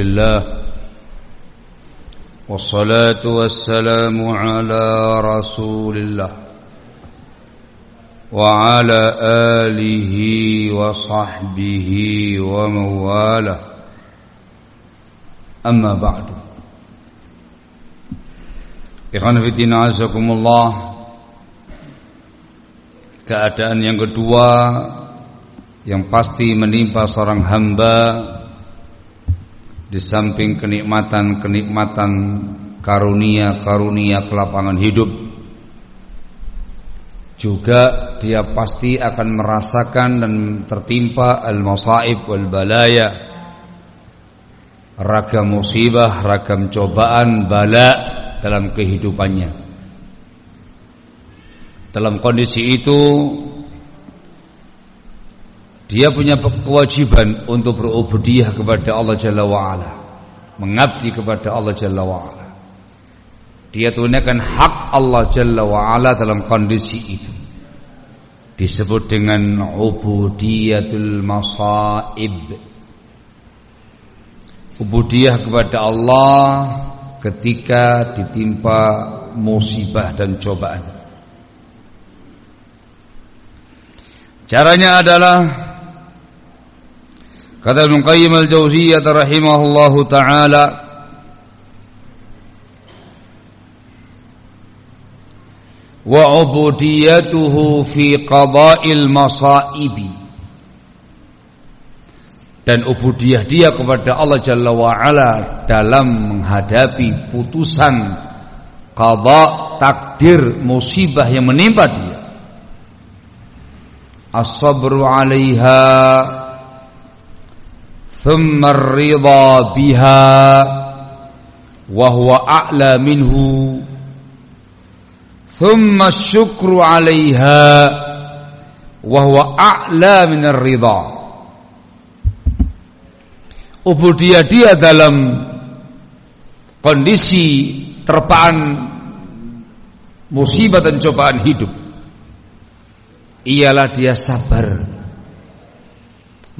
الله والصلاة والسلام على رسول الله وعلى آله وصحبه ومواله أما بعد Ikhwan Fitina Azakumullah Keadaan yang kedua Yang pasti menimpa seorang hamba di samping kenikmatan-kenikmatan Karunia-karunia kelapangan hidup Juga dia pasti akan merasakan dan tertimpa Al-masaib wal-balaya Ragam musibah, ragam cobaan, bala' dalam kehidupannya. Dalam kondisi itu dia punya kewajiban untuk berubudiyah kepada Allah Jalla wa'ala. Mengabdi kepada Allah Jalla wa'ala. Dia tunaikan hak Allah Jalla wa'ala dalam kondisi itu. Disebut dengan ubudiyatul masaib. Ubudiyah kepada Allah ketika ditimpa musibah dan cobaan. Caranya adalah kata Ibnu Qayyim al-Jauziyah rahimahullahu taala. Wa ubudiyatuhu fi qada'il masaibi. Dan ubudiyah dia kepada Allah Jalla wa'ala dalam menghadapi putusan qada takdir musibah yang menimpa dia. As-sabru 'alaiha biha wa huwa a'la minhu thumma asy-syukru 'alaiha wa huwa a'la min ar-ridha ubudiyah dia dalam kondisi terpaan musibah dan cobaan hidup. Ialah dia sabar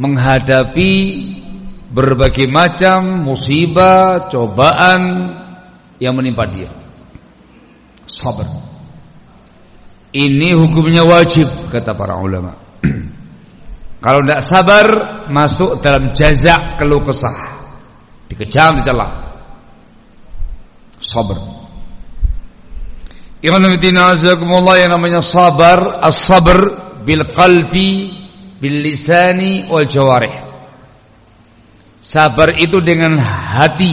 menghadapi berbagai macam musibah, cobaan yang menimpa dia. Sabar. Ini hukumnya wajib kata para ulama. Kalau tidak sabar masuk dalam jazak keluh kesah. Dikejam, dicela. Sabar. Fillah yang namanya sabar, as-sabr bil qalbi, bil lisani wal jawarih. Sabar itu dengan hati,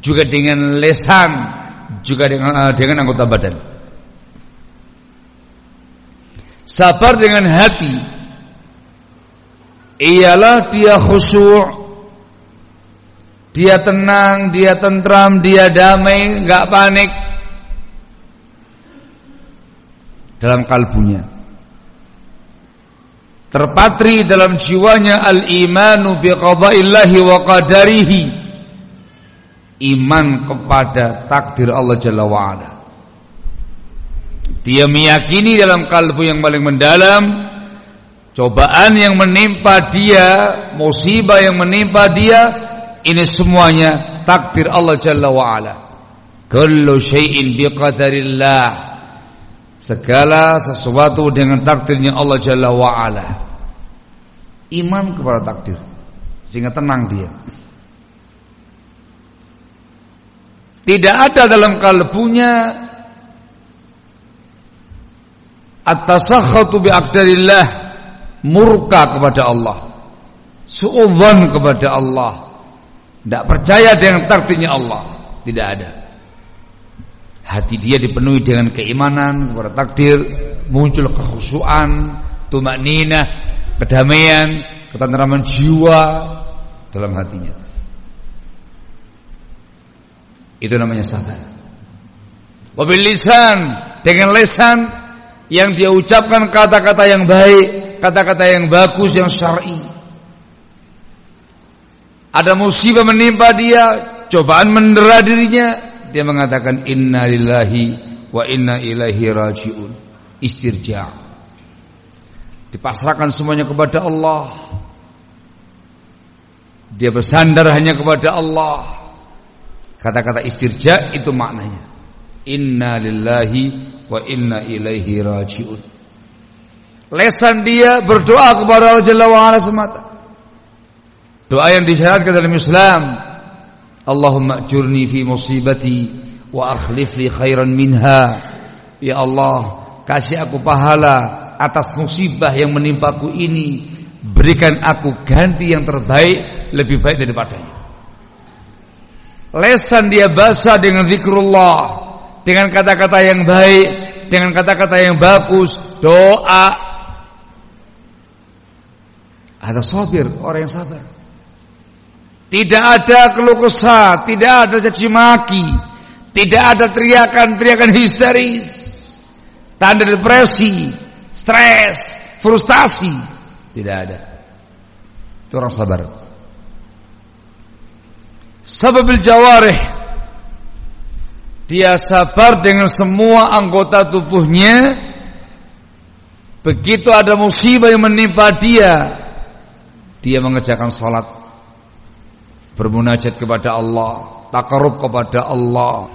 juga dengan lesan, juga dengan uh, dengan anggota badan. Sabar dengan hati, ialah dia khusyuk dia tenang, dia tentram, dia damai, enggak panik dalam kalbunya. Terpatri dalam jiwanya al-imanu bi qada'illahi wa qadarihi. Iman kepada takdir Allah Jalla wa ala. Dia meyakini dalam kalbu yang paling mendalam Cobaan yang menimpa dia, musibah yang menimpa dia, ini semuanya takdir Allah Jalla wa ala. Kullu syai'in biqadarillah. Segala sesuatu dengan takdirnya Allah Jalla wa ala. Iman kepada takdir sehingga tenang dia. Tidak ada dalam kalbunya at-tasakhatu bi aqdarillah murka kepada Allah, suudzon kepada Allah, tidak percaya dengan takdirnya Allah, tidak ada. Hati dia dipenuhi dengan keimanan kepada takdir, muncul kekhusyuan, tumak nina, kedamaian, ketentraman jiwa dalam hatinya. Itu namanya sabar. Wabil lisan dengan lesan yang dia ucapkan kata-kata yang baik, kata-kata yang bagus yang syar'i. Ada musibah menimpa dia, cobaan mendera dirinya, dia mengatakan inna lillahi wa inna ilaihi rajiun. Istirja. Dipasrahkan semuanya kepada Allah. Dia bersandar hanya kepada Allah. Kata-kata istirja itu maknanya. Inna lillahi wa inna ilaihi rajiun. Lesan dia berdoa kepada Allah Jalla wa ala semata. Doa yang disyaratkan dalam Islam. Allahumma ajurni fi musibati wa akhlif li khairan minha. Ya Allah, kasih aku pahala atas musibah yang menimpaku ini. Berikan aku ganti yang terbaik lebih baik daripadanya. Lesan dia basah dengan zikrullah, dengan kata-kata yang baik, dengan kata-kata yang bagus, doa. Ada sabir, orang yang sabar. Tidak ada keluh kesah, tidak ada caci maki, tidak ada teriakan-teriakan histeris, tanda depresi, stres, frustasi, tidak ada. Itu orang sabar. Sababil jawarih Dia sabar dengan semua anggota tubuhnya Begitu ada musibah yang menimpa dia Dia mengerjakan salat Bermunajat kepada Allah Takarub kepada Allah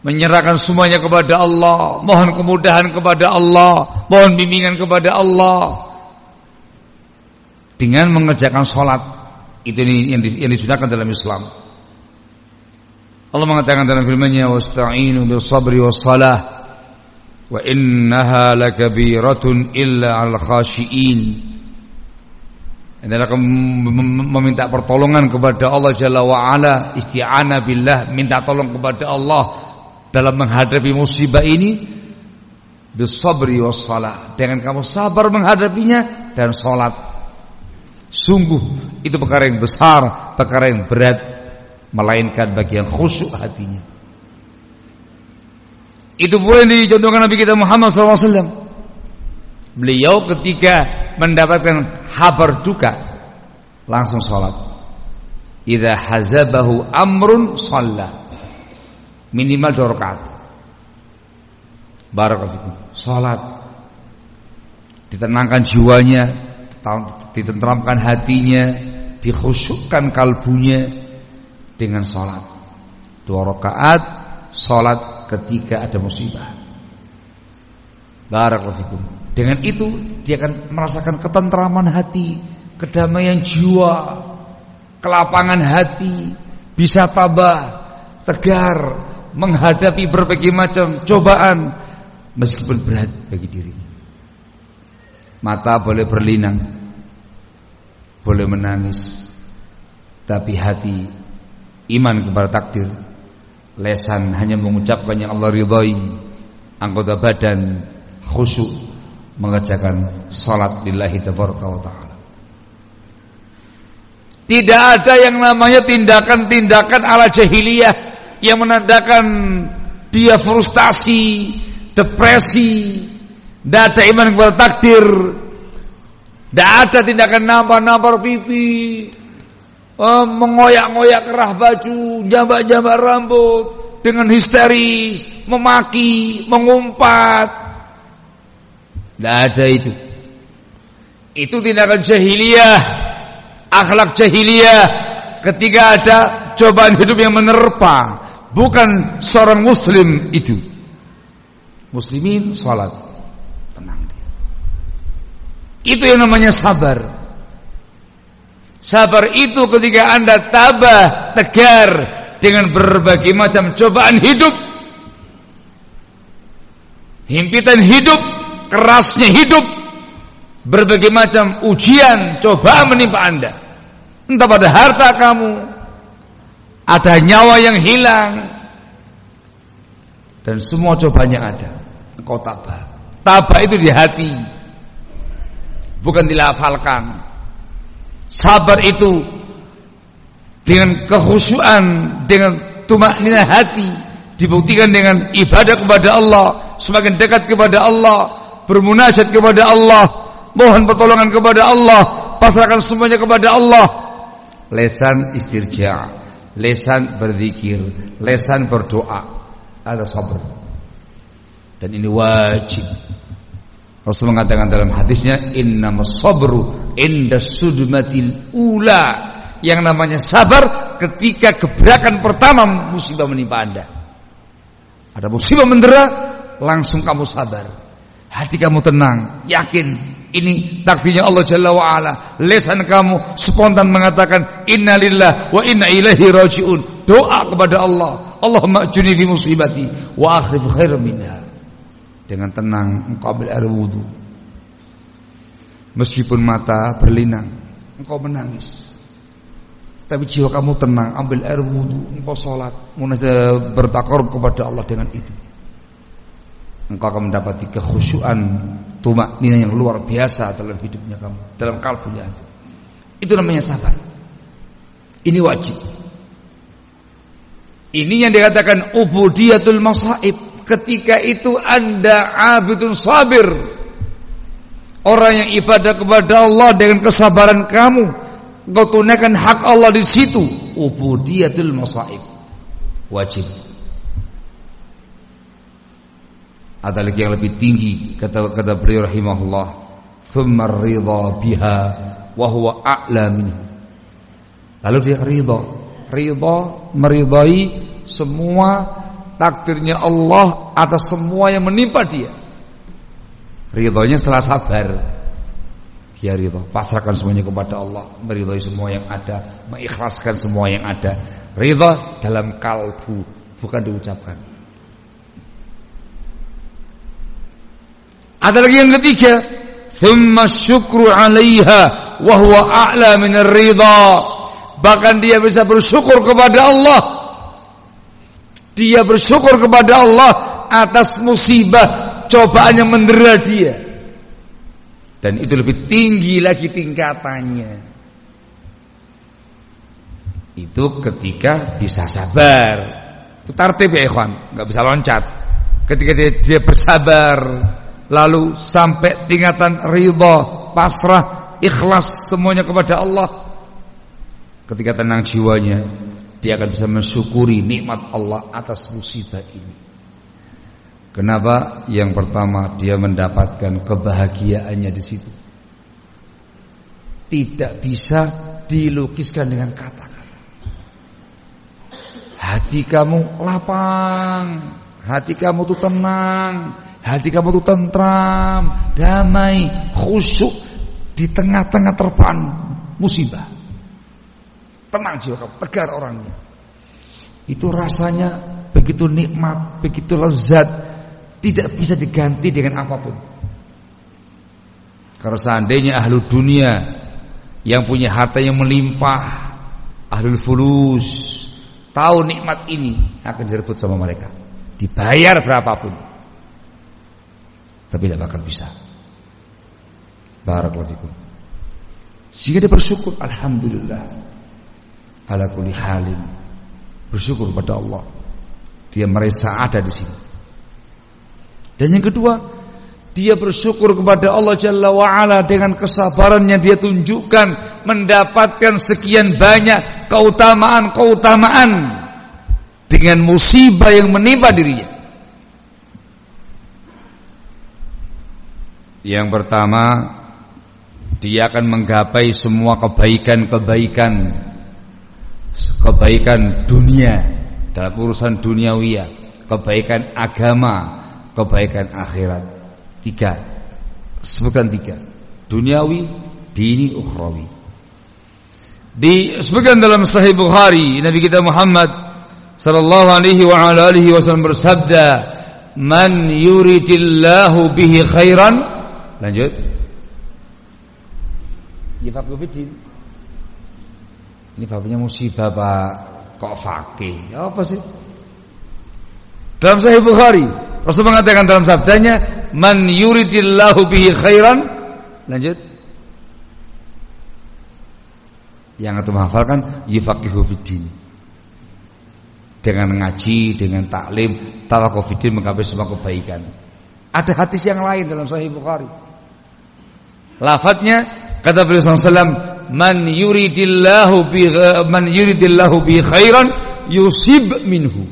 Menyerahkan semuanya kepada Allah Mohon kemudahan kepada Allah Mohon bimbingan kepada Allah Dengan mengerjakan salat itu yang, disunahkan dalam Islam. Allah mengatakan dalam firman-Nya wasta'inu bis sabri was salah wa innaha lakabiratun illa 'al khashiin. Adalah meminta pertolongan kepada Allah Jalla wa ala, isti'anah billah, minta tolong kepada Allah dalam menghadapi musibah ini bis sabri was salah. Dengan kamu sabar menghadapinya dan salat. Sungguh itu perkara yang besar, perkara yang berat, melainkan bagi yang khusyuk hatinya. Itu pula yang dicontohkan Nabi kita Muhammad SAW. Beliau ketika mendapatkan kabar duka langsung sholat. Idza hazabahu amrun shalla. Minimal dua rakaat. Barakallahu Salat. Ditenangkan jiwanya, ditentramkan hatinya, dikhusyukkan kalbunya dengan sholat. Dua rakaat sholat ketika ada musibah. Barakallahu Dengan itu dia akan merasakan ketentraman hati, kedamaian jiwa, kelapangan hati, bisa tabah, tegar, menghadapi berbagai macam cobaan meskipun berat bagi dirinya. Mata boleh berlinang Boleh menangis Tapi hati Iman kepada takdir Lesan hanya mengucapkan yang Allah ridhai Anggota badan Khusyuk Mengerjakan salat lillahi tabaraka wa ta'ala Tidak ada yang namanya tindakan-tindakan ala jahiliyah Yang menandakan Dia frustasi Depresi tidak ada iman kepada takdir. Tidak ada tindakan nampar-nampar pipi. Oh, mengoyak-ngoyak kerah baju, jambak-jambak rambut dengan histeris, memaki, mengumpat. Tidak ada itu. Itu tindakan jahiliyah, akhlak jahiliyah ketika ada cobaan hidup yang menerpa, bukan seorang muslim itu. Muslimin salat itu yang namanya sabar. Sabar itu ketika anda tabah, tegar dengan berbagai macam cobaan hidup. Himpitan hidup, kerasnya hidup. Berbagai macam ujian, cobaan menimpa anda. Entah pada harta kamu, ada nyawa yang hilang. Dan semua cobanya ada. Engkau tabah. Tabah itu di hati bukan dilafalkan. Sabar itu dengan kehusuan, dengan tumaknina hati dibuktikan dengan ibadah kepada Allah, semakin dekat kepada Allah, bermunajat kepada Allah, mohon pertolongan kepada Allah, pasrahkan semuanya kepada Allah. Lesan istirja, lesan berzikir, lesan berdoa, ada sabar. Dan ini wajib Rasul mengatakan dalam hadisnya innamas sabru inda sudmatil ula yang namanya sabar ketika gebrakan pertama musibah menimpa Anda. Ada musibah mendera, langsung kamu sabar. Hati kamu tenang, yakin ini takdirnya Allah Jalla wa ala. Lesan kamu spontan mengatakan innalillah wa inna ilaihi rajiun. Doa kepada Allah, Allahumma ajurni fi musibati wa akhrif khairan minha. Dengan tenang engkau ambil air wudu. Meskipun mata berlinang, engkau menangis. Tapi jiwa kamu tenang, ambil air wudu, engkau sholat, bertakar kepada Allah dengan itu. Engkau akan mendapati kekhusyuan tumak nina yang luar biasa dalam hidupnya kamu, dalam kalbunya itu. Itu namanya sabar. Ini wajib. Ini yang dikatakan ubudiyatul masaib ketika itu anda abidun sabir orang yang ibadah kepada Allah dengan kesabaran kamu engkau tunaikan hak Allah di situ ubudiyatul masaib wajib ada lagi yang lebih tinggi kata kata beliau rahimahullah thumma ridha biha wa huwa a'la minhu lalu dia ridha ridha meridai semua takdirnya Allah atas semua yang menimpa dia. Ridhonya setelah sabar. Dia ridho, pasrahkan semuanya kepada Allah, meridhoi semua yang ada, mengikhlaskan semua yang ada. Ridho dalam kalbu, bukan diucapkan. Ada lagi yang ketiga, thumma syukru 'alaiha wa huwa a'la min ridha. Bahkan dia bisa bersyukur kepada Allah dia bersyukur kepada Allah atas musibah cobaan yang mendera dia. Dan itu lebih tinggi lagi tingkatannya. Itu ketika bisa sabar. Itu tartib ya ikhwan, nggak bisa loncat. Ketika dia, dia bersabar, lalu sampai tingkatan ridha, pasrah, ikhlas semuanya kepada Allah. Ketika tenang jiwanya, dia akan bisa mensyukuri nikmat Allah atas musibah ini. Kenapa? Yang pertama dia mendapatkan kebahagiaannya di situ. Tidak bisa dilukiskan dengan kata-kata. Hati kamu lapang, hati kamu tuh tenang, hati kamu tuh tentram, damai, khusyuk di tengah-tengah terpaan musibah. Tenang jiwa kamu, tegar orangnya. Itu rasanya begitu nikmat, begitu lezat, tidak bisa diganti dengan apa pun. Kalau seandainya ahlu dunia yang punya harta yang melimpah, ahlul fulus, tahu nikmat ini akan direbut sama mereka. Dibayar berapapun. Tapi tidak akan bisa. Barakallahu Sehingga dia bersyukur, alhamdulillah ala kulli halin. Bersyukur pada Allah. Dia merasa ada di sini. Dan yang kedua dia bersyukur kepada Allah Jalla wa'ala dengan kesabaran yang dia tunjukkan mendapatkan sekian banyak keutamaan-keutamaan dengan musibah yang menimpa dirinya. Yang pertama, dia akan menggapai semua kebaikan-kebaikan kebaikan dunia dalam urusan duniawi, kebaikan agama, kebaikan akhirat. Tiga. Sebutkan tiga. Duniawi, dini, ukhrawi. Disebutkan dalam Sahih Bukhari Nabi kita Muhammad sallallahu alaihi wa ala alihi wasallam bersabda, "Man yuridillahu bihi khairan" Lanjut. Yafaqqu fiddin. Ini babnya musibah Pak. Kok fakih? Ya apa sih? Dalam Sahih Bukhari, Rasul mengatakan dalam sabdanya, "Man yuridillahu bihi khairan." Lanjut. Yang itu menghafalkan yufaqihu fiddin. Dengan ngaji, dengan taklim, tawakkuf fiddin menggapai semua kebaikan. Ada hadis yang lain dalam Sahih Bukhari. Lafadznya kata beliau sallallahu man yuridillahu bi man yuridillahu bi khairan yusib minhu.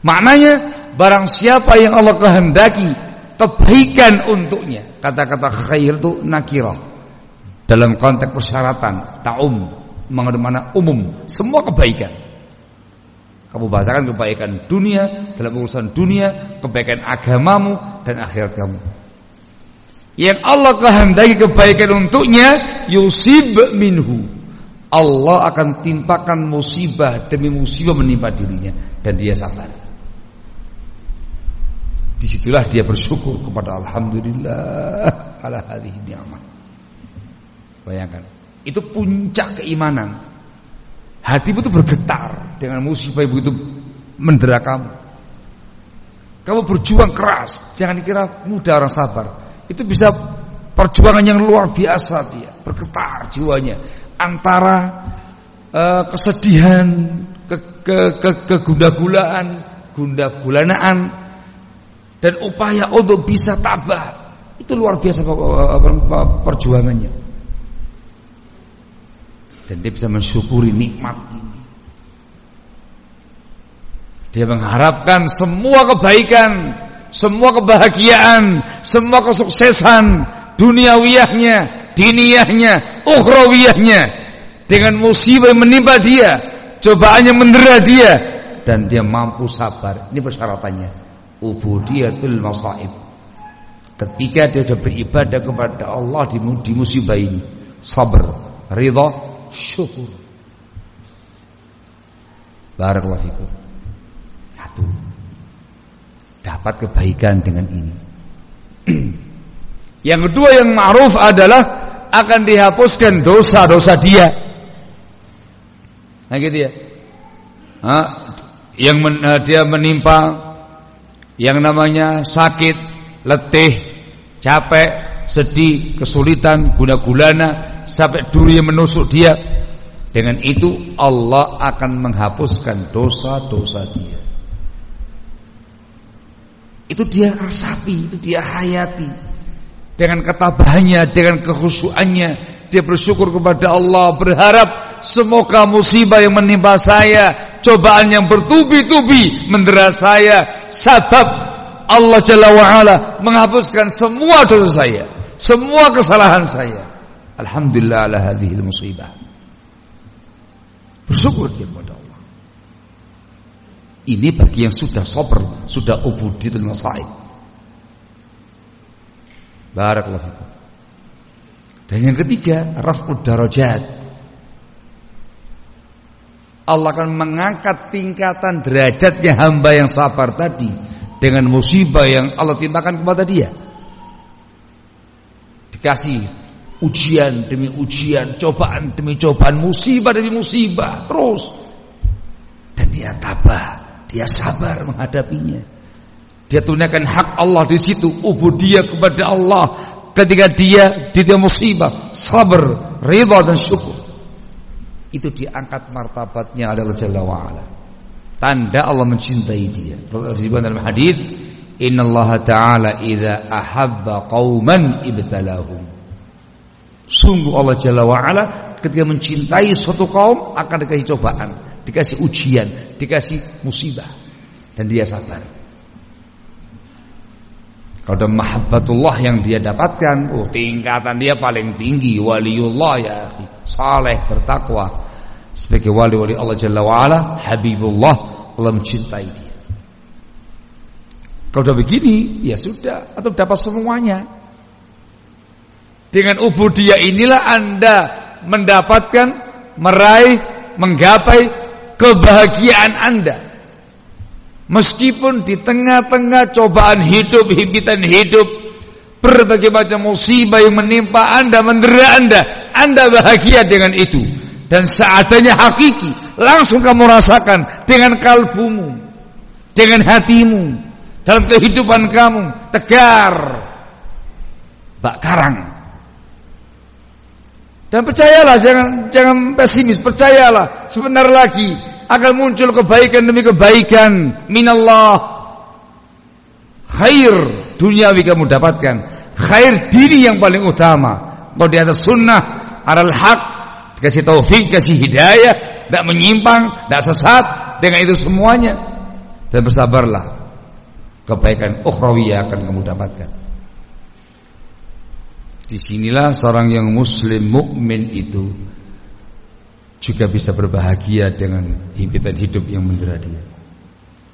Maknanya Barang siapa yang Allah kehendaki kebaikan untuknya. Kata-kata khair itu nakirah. Dalam konteks persyaratan, ta'um, mana umum, semua kebaikan. Kamu bahasakan kebaikan dunia dalam urusan dunia, kebaikan agamamu dan akhirat kamu. Yang Allah kehendaki kebaikan untuknya yusib minhu. Allah akan timpakan musibah demi musibah menimpa dirinya dan dia sabar. Di situlah dia bersyukur kepada Alhamdulillah ala hadhihi ni'mah. Bayangkan, itu puncak keimanan. Hatimu itu bergetar dengan musibah ibu itu mendera kamu. Kamu berjuang keras, jangan dikira mudah orang sabar. Itu bisa perjuangan yang luar biasa dia, bergetar jiwanya antara uh, kesedihan, ke, ke, ke, kegunda-gulaan, gunda-gulanaan dan upaya untuk bisa tabah. Itu luar biasa perjuangannya dan dia bisa mensyukuri nikmat ini. Dia mengharapkan semua kebaikan, semua kebahagiaan, semua kesuksesan duniawiyahnya, diniyahnya, ukhrawiyahnya dengan musibah yang menimpa dia, cobaan yang mendera dia dan dia mampu sabar. Ini persyaratannya. Ubudiyatul masaib. Ketika dia sudah beribadah kepada Allah di, di musibah ini, sabar, ridha syukur. Barakallahu fikum. Satu. Dapat kebaikan dengan ini. yang kedua yang ma'ruf adalah akan dihapuskan dosa-dosa dia. Nah gitu ya. Ha? yang men, uh, dia menimpa yang namanya sakit, letih, capek, sedih, kesulitan, guna-gulana sampai duri menusuk dia. Dengan itu Allah akan menghapuskan dosa-dosa dia. Itu dia rasapi, itu dia hayati. Dengan ketabahannya, dengan kekhusyuannya, dia bersyukur kepada Allah, berharap semoga musibah yang menimpa saya, cobaan yang bertubi-tubi mendera saya, sebab Allah Jalla wa'ala menghapuskan semua dosa saya semua kesalahan saya. Alhamdulillah ala hadhil musibah. Bersyukur dia kepada Allah. Ini bagi yang sudah sober, sudah ubuditul masaib. Barakallahu fikum. Dan yang ketiga, raf'ud darajat. Allah akan mengangkat tingkatan derajatnya hamba yang sabar tadi dengan musibah yang Allah timpakan kepada dia dikasih ujian demi ujian, cobaan demi cobaan, musibah demi musibah, terus. Dan dia tabah, dia sabar menghadapinya. Dia tunaikan hak Allah di situ, dia kepada Allah ketika dia di musibah, sabar, ridha dan syukur. Itu diangkat martabatnya adalah Jalla wa'ala. Tanda Allah mencintai dia. Dalam hadis Inna Allah Ta'ala idha ahabba qawman ibtalahum Sungguh Allah Jalla wa'ala ketika mencintai suatu kaum akan dikasih cobaan, dikasih ujian, dikasih musibah dan dia sabar. Kalau ada mahabbatullah yang dia dapatkan, oh tingkatan dia paling tinggi waliullah ya, saleh bertakwa sebagai wali-wali Allah Jalla wa'ala, habibullah Allah mencintai dia. Kalau sudah begini, ya sudah, atau dapat semuanya. Dengan ubudiyah inilah Anda mendapatkan, meraih, menggapai kebahagiaan Anda. Meskipun di tengah-tengah cobaan hidup, himpitan hidup, berbagai macam musibah yang menimpa Anda, mendera Anda, Anda bahagia dengan itu. Dan seadanya hakiki, langsung kamu rasakan dengan kalbumu, dengan hatimu, dalam kehidupan kamu tegar bak karang. Dan percayalah jangan jangan pesimis percayalah sebentar lagi akan muncul kebaikan demi kebaikan. Minallah khair duniawi kamu dapatkan. Khair diri yang paling utama. Kau di atas sunnah aral hak kasih taufik kasih hidayah tidak menyimpang tidak sesat dengan itu semuanya dan bersabarlah kebaikan ukhrawiyah akan kamu dapatkan. Di sinilah seorang yang muslim mukmin itu juga bisa berbahagia dengan himpitan hidup yang mendera dia.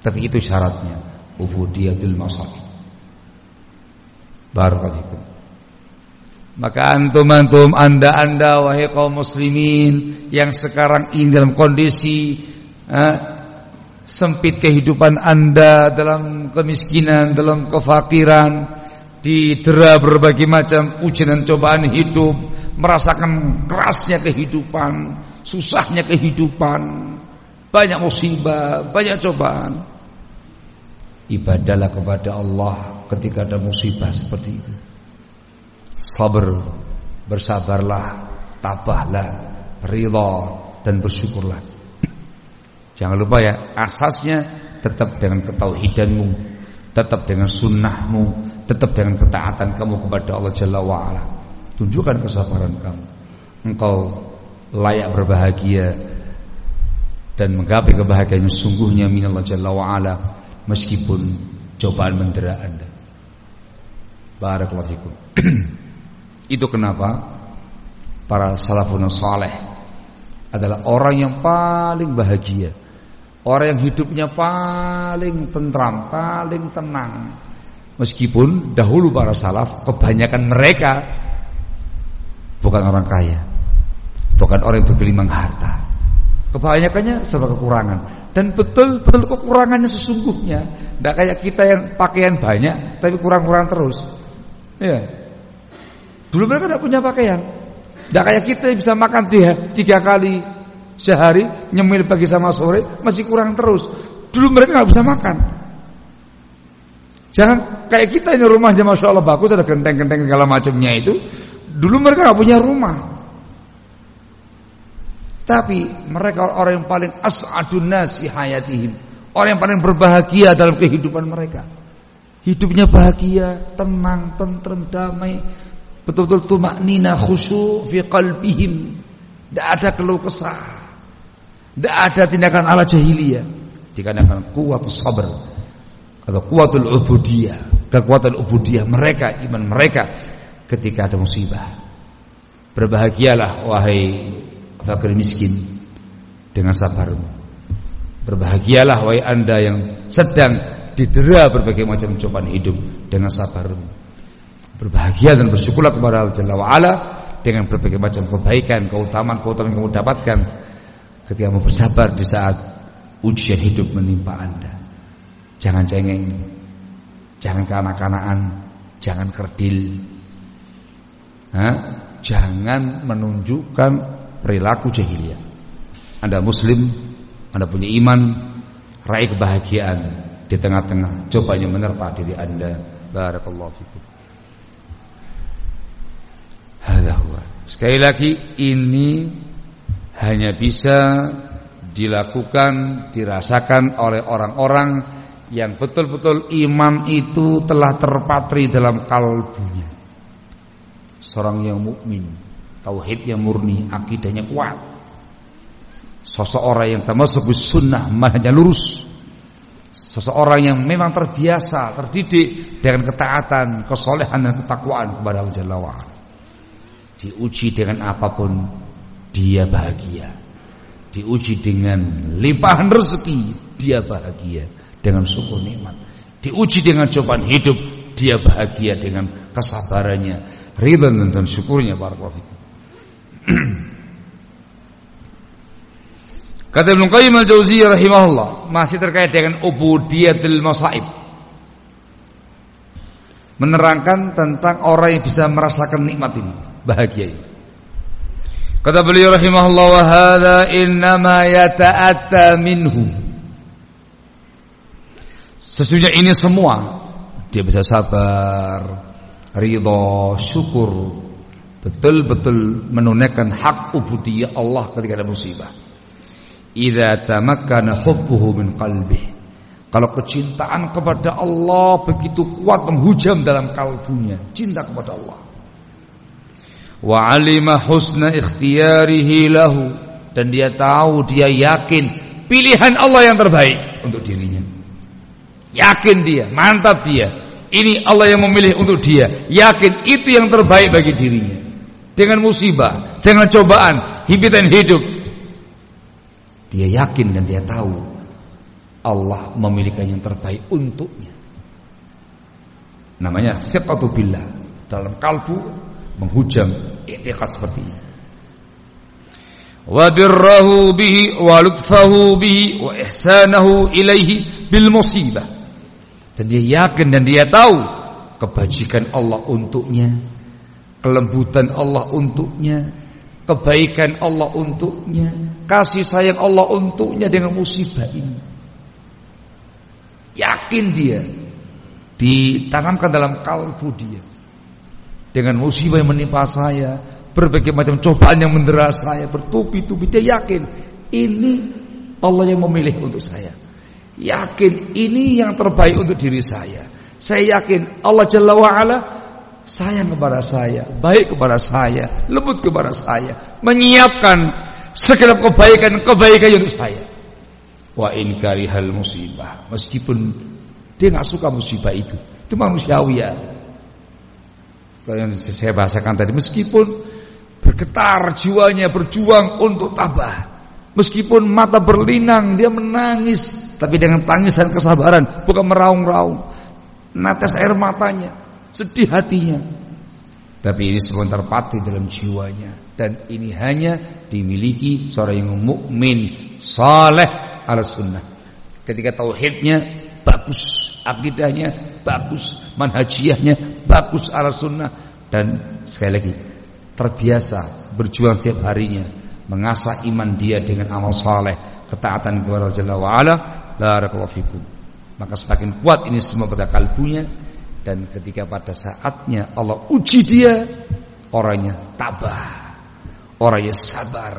Tapi itu syaratnya ubudiyatul masal. Barakallahu maka antum-antum anda-anda wahai kaum muslimin yang sekarang ini dalam kondisi eh, sempit kehidupan anda dalam kemiskinan, dalam kefakiran, didera berbagai macam ujian dan cobaan hidup, merasakan kerasnya kehidupan, susahnya kehidupan, banyak musibah, banyak cobaan. Ibadahlah kepada Allah ketika ada musibah seperti itu sabar, bersabarlah, tabahlah, ridha dan bersyukurlah. Jangan lupa ya, asasnya tetap dengan ketauhidanmu, tetap dengan sunnahmu, tetap dengan ketaatan kamu kepada Allah Jalla wa'ala. Tunjukkan kesabaran kamu. Engkau layak berbahagia dan menggapai kebahagiaan sungguhnya minallah Jalla wa'ala meskipun cobaan mendera Anda. Barakallahu fikum. Itu kenapa para salafun saleh adalah orang yang paling bahagia. Orang yang hidupnya paling tentram, paling tenang. Meskipun dahulu para salaf kebanyakan mereka bukan orang kaya. Bukan orang yang bergelimang harta. Kebanyakannya serba kekurangan dan betul betul kekurangannya sesungguhnya. Tidak kayak kita yang pakaian banyak tapi kurang-kurang terus. Ya, Dulu mereka tidak punya pakaian. Tidak kayak kita bisa makan tiga, tiga kali sehari, nyemil pagi sama sore, masih kurang terus. Dulu mereka nggak bisa makan. Jangan kayak kita ini rumahnya masya Allah bagus, ada genteng-genteng segala macamnya itu. Dulu mereka nggak punya rumah. Tapi mereka orang yang paling as'adun nas fi hayatihim. Orang yang paling berbahagia dalam kehidupan mereka. Hidupnya bahagia, tenang, tentrem, damai, betul-betul tumak nina khusyuk fi qalbihim. Tidak ada keluh kesah. Tidak ada tindakan ala jahiliyah. Dikarenakan kuat sabar atau kuatul ubudiyah, kekuatan ubudiyah mereka, iman mereka ketika ada musibah. Berbahagialah wahai fakir miskin dengan sabarmu. Berbahagialah wahai Anda yang sedang didera berbagai macam cobaan hidup dengan sabarmu. Berbahagia dan bersyukurlah kepada Allah Jalla wa'ala dengan berbagai macam kebaikan, keutamaan-keutamaan yang kamu dapatkan ketika kamu bersabar di saat ujian hidup menimpa Anda. Jangan cengeng, jangan kanak-kanakan, jangan kerdil. Ha? Jangan menunjukkan perilaku jahiliyah. Anda muslim, Anda punya iman, raih kebahagiaan di tengah-tengah cobanya menerpa diri Anda. Barakallahu fikum. Sekali lagi ini hanya bisa dilakukan, dirasakan oleh orang-orang yang betul-betul iman itu telah terpatri dalam kalbunya. Seorang yang mukmin, tauhid yang murni, akidahnya kuat. Seseorang yang termasuk sunnah, manhajnya lurus. Seseorang yang memang terbiasa, terdidik dengan ketaatan, kesolehan dan ketakwaan kepada Allah Jalla wa'ala. Diuji dengan apa pun dia bahagia. Diuji dengan limpahan rezeki dia bahagia dengan syukur nikmat. Diuji dengan cobaan hidup dia bahagia dengan kesabarannya, ridha dan syukurnya barakallahu Kata Ibnu Qayyim al-Jauziyah rahimahullah masih terkait dengan ubudiyatul masaib. Menerangkan tentang orang yang bisa merasakan nikmat ini bahagia Kata beliau rahimahullah wa hadza innama yata'atta minhu. Sesungguhnya ini semua dia bisa sabar, ridha, syukur, betul-betul menunaikan hak ubudiyah Allah ketika ada musibah. Idza tamakkana hubbuhu min qalbihi. Kalau kecintaan kepada Allah begitu kuat menghujam dalam kalbunya, cinta kepada Allah wa alima husna ikhtiyarihi lahu dan dia tahu dia yakin pilihan Allah yang terbaik untuk dirinya Yakin dia, mantap dia. Ini Allah yang memilih untuk dia. Yakin itu yang terbaik bagi dirinya. Dengan musibah, dengan cobaan, himpitan hidup. Dia yakin dan dia tahu Allah memilihkan yang terbaik untuknya. Namanya thiqatu billah. Dalam kalbu menghujam i'tiqad seperti ini. Wa bihi wa lutfahu bihi wa. Dan dia yakin dan dia tahu kebajikan Allah untuknya, kelembutan Allah untuknya, kebaikan Allah untuknya, kasih sayang Allah untuknya dengan musibah ini. Yakin dia ditanamkan dalam kalbu dia dengan musibah yang menimpa saya, berbagai macam cobaan yang mendera saya, bertubi-tubi dia yakin ini Allah yang memilih untuk saya. Yakin ini yang terbaik untuk diri saya. Saya yakin Allah Jalla wa'ala sayang kepada saya, baik kepada saya, lembut kepada saya, menyiapkan segala kebaikan-kebaikan untuk saya. Wa in karihal musibah, meskipun dia nggak suka musibah itu, itu manusiawi ya. Yang saya bahasakan tadi, meskipun bergetar jiwanya berjuang untuk tabah, Meskipun mata berlinang, dia menangis, tapi dengan tangisan kesabaran, bukan meraung-raung. Nates air matanya, sedih hatinya. Tapi ini sebentar terpatih dalam jiwanya dan ini hanya dimiliki seorang yang mukmin, saleh ala sunnah. Ketika tauhidnya bagus, akidahnya bagus, manhajiahnya bagus ala sunnah. Dan sekali lagi terbiasa berjuang setiap harinya mengasah iman dia dengan amal saleh, ketaatan kepada Allah Jalla wa ala, barakallahu fikum. Maka semakin kuat ini semua pada kalbunya. Dan ketika pada saatnya Allah uji dia, orangnya tabah, orangnya sabar,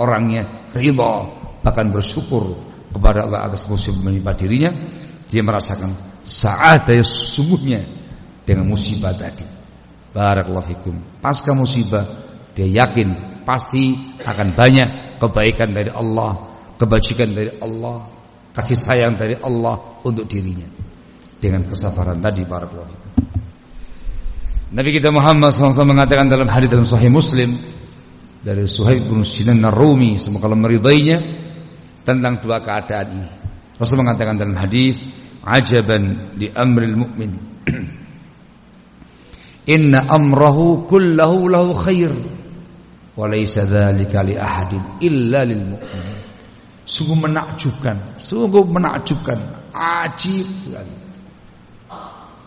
orangnya ridha, bahkan bersyukur kepada Allah atas musibah menimpa dirinya, dia merasakan saat daya sesungguhnya dengan musibah tadi. Barakallahu fikum. Pasca musibah dia yakin pasti akan banyak kebaikan dari Allah, kebajikan dari Allah, kasih sayang dari Allah untuk dirinya. Dengan kesabaran tadi para keluarga. Nabi kita Muhammad SAW mengatakan dalam hadis dalam Sahih Muslim dari Suhaib bin Sinan Narumi semoga Allah meridainya tentang dua keadaan ini. Rasul mengatakan dalam hadis, "Ajaban di amril mu'min." Inna amrahu kullahu lahu khair Walaysa dzalika li ahadin illa lil mu'min. Sungguh menakjubkan, sungguh menakjubkan, ajib sekali.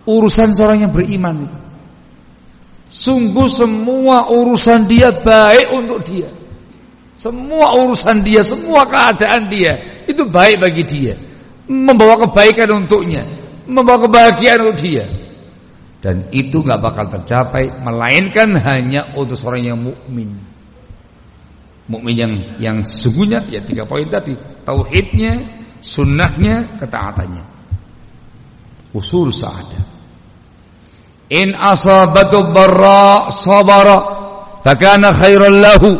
Urusan seorang yang beriman. Sungguh semua urusan dia baik untuk dia. Semua urusan dia, semua keadaan dia itu baik bagi dia. Membawa kebaikan untuknya, membawa kebahagiaan untuk dia. Dan itu nggak bakal tercapai melainkan hanya untuk seorang yang mukmin. Mukmin yang yang sesungguhnya ya tiga poin tadi. Tauhidnya sunnahnya ketaatannya. Usul sa'adah. In asabatu barra sabara fakana khairan lahu.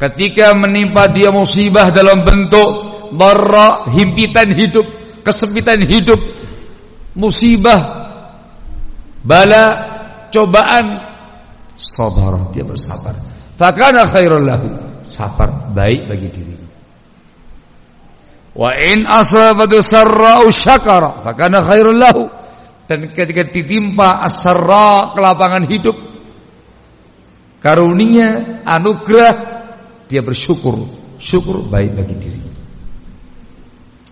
Ketika menimpa dia musibah dalam bentuk barra himpitan hidup kesempitan hidup musibah bala cobaan. Sabar dia bersabar. Fakana khairan lahu. Sabar baik bagi diri. Wa in asabatu sarra'u syakara fakana khairul lahu. Dan ketika ditimpa asra kelapangan hidup karunia anugerah dia bersyukur. Syukur baik bagi diri.